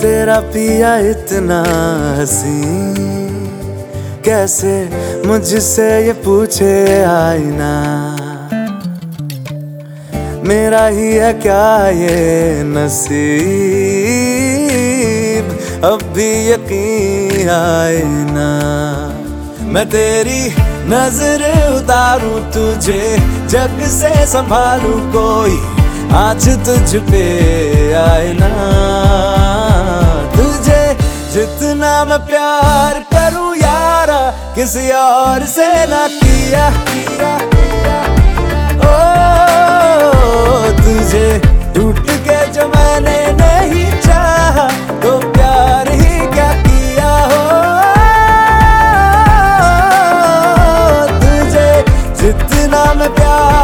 तेरा पिया इतना हसी। कैसे मुझसे ये पूछे आईना? मेरा ही है क्या ये नसीब? अब भी यकीन आए ना। मैं तेरी नज़र उतारूं तुझे, जग से संभालूं कोई आज तुझ पे आए ना। तुझे जितना मैं प्यार करूँ यारा, किसी और से ना किया किया। मैंने नहीं चाहा तो प्यार ही क्या किया हो? तुझे जितना मैं प्यार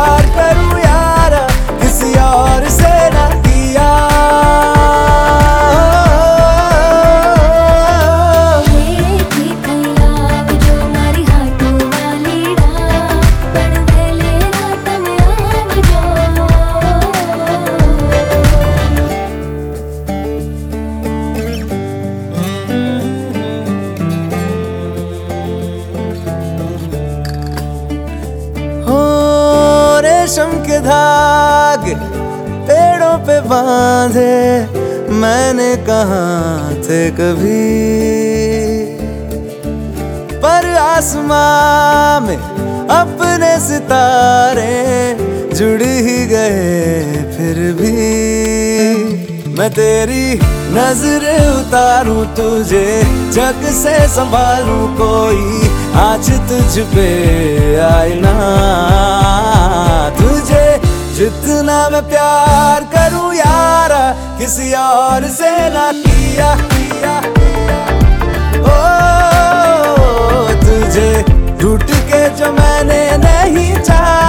रेशम के धाग पेड़ों पे बांधे, मैंने कहा, थे कभी। पर आसमां में अपने सितारे जुड़ ही गए फिर भी। मैं तेरी नज़र उतारूं, तुझे जग से संभालूं, कोई आज तुझ पे आए ना तुझे जितना मैं प्यार करूँ यार, किसी और से ना किया किया ओ, तुझे टूट के जो मैंने नहीं चाहा।